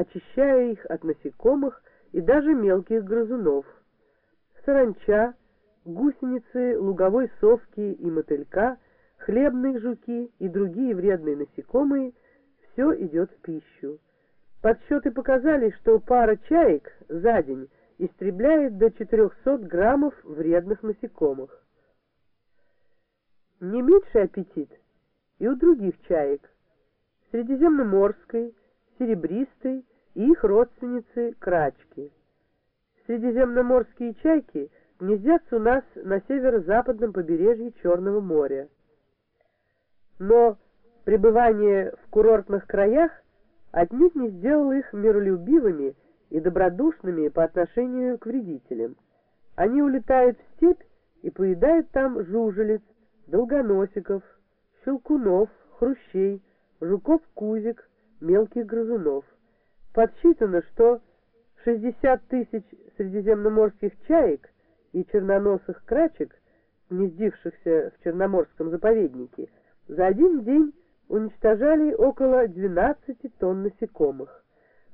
очищая их от насекомых и даже мелких грызунов. Саранча, гусеницы, луговой совки и мотылька, хлебные жуки и другие вредные насекомые – все идет в пищу. Подсчеты показали, что пара чаек за день истребляет до 400 граммов вредных насекомых. Не меньший аппетит и у других чаек – средиземноморской, серебристой их родственницы – крачки. Средиземноморские чайки гнездятся у нас на северо-западном побережье Черного моря. Но пребывание в курортных краях отнюдь не сделало их миролюбивыми и добродушными по отношению к вредителям. Они улетают в степь и поедают там жужелиц, долгоносиков, щелкунов, хрущей, жуков-кузик, мелких грызунов. Подсчитано, что 60 тысяч средиземноморских чаек и черноносых крачек, гнездившихся в Черноморском заповеднике, за один день уничтожали около 12 тонн насекомых.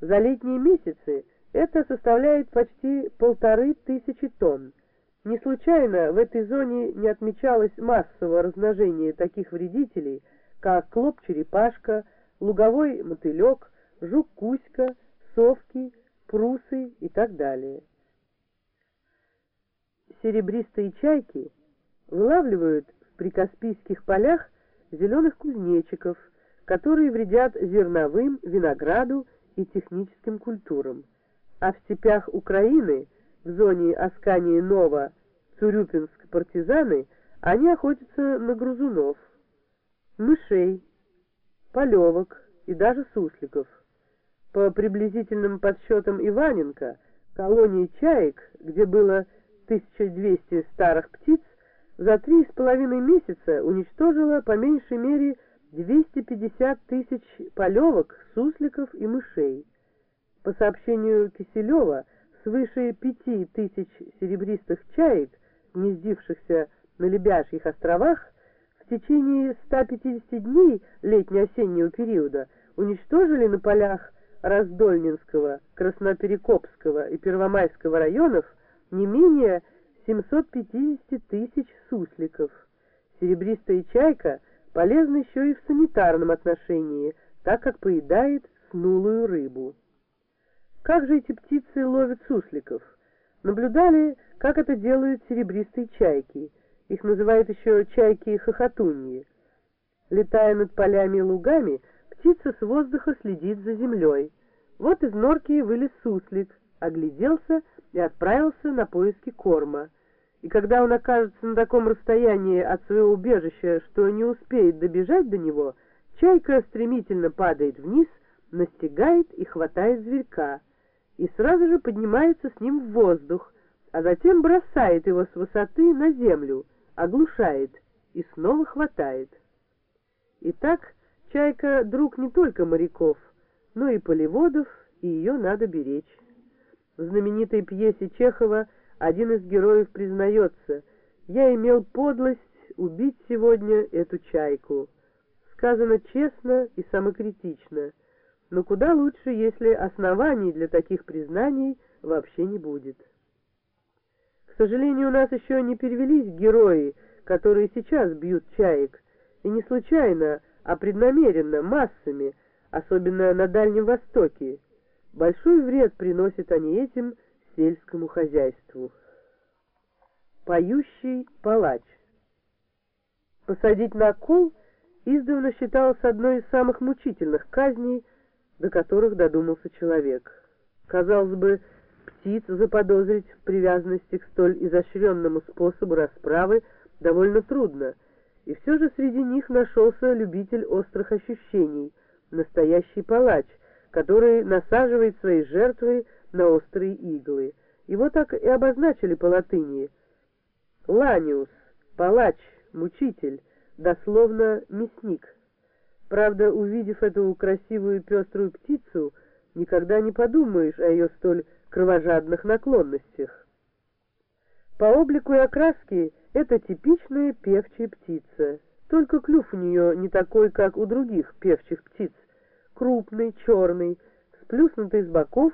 За летние месяцы это составляет почти полторы тысячи тонн. Не случайно в этой зоне не отмечалось массового размножения таких вредителей, как клоп-черепашка, луговой мотылек, жук-куська, совки, прусы и так далее. Серебристые чайки вылавливают в прикаспийских полях зеленых кузнечиков, которые вредят зерновым, винограду и техническим культурам. А в степях Украины, в зоне Аскании-Нова, Цурюпинск-Партизаны, они охотятся на грузунов, мышей, полевок и даже сусликов. По приблизительным подсчетам Иваненко, колонии чаек, где было 1200 старых птиц, за три с половиной месяца уничтожила по меньшей мере 250 тысяч полевок, сусликов и мышей. По сообщению Киселева, свыше пяти тысяч серебристых чаек, гнездившихся на Лебяжьих островах, в течение 150 дней летне-осеннего периода уничтожили на полях Раздольнинского, Красноперекопского и Первомайского районов не менее 750 тысяч сусликов. Серебристая чайка полезна еще и в санитарном отношении, так как поедает снулую рыбу. Как же эти птицы ловят сусликов? Наблюдали, как это делают серебристые чайки. Их называют еще чайки-хохотуньи. Летая над полями и лугами, птица с воздуха следит за землей. Вот из норки вылез суслик, огляделся и отправился на поиски корма. И когда он окажется на таком расстоянии от своего убежища, что не успеет добежать до него, чайка стремительно падает вниз, настигает и хватает зверька, и сразу же поднимается с ним в воздух, а затем бросает его с высоты на землю, оглушает и снова хватает. Итак, чайка — друг не только моряков, но и полеводов, и ее надо беречь. В знаменитой пьесе Чехова один из героев признается «Я имел подлость убить сегодня эту чайку». Сказано честно и самокритично, но куда лучше, если оснований для таких признаний вообще не будет. К сожалению, у нас еще не перевелись герои, которые сейчас бьют чаек, и не случайно, а преднамеренно, массами, особенно на Дальнем Востоке. Большой вред приносят они этим сельскому хозяйству. Поющий палач Посадить на кол издавна считалось одной из самых мучительных казней, до которых додумался человек. Казалось бы, птиц заподозрить в привязанности к столь изощренному способу расправы довольно трудно, и все же среди них нашелся любитель острых ощущений, настоящий палач, который насаживает свои жертвы на острые иглы. Его так и обозначили по латыни. Ланиус, палач, мучитель, дословно мясник. Правда, увидев эту красивую пеструю птицу, никогда не подумаешь о ее столь кровожадных наклонностях. По облику и окраске это типичная певчая птица, только клюв у нее не такой, как у других певчих птиц, крупный, черный, сплюснутый с боков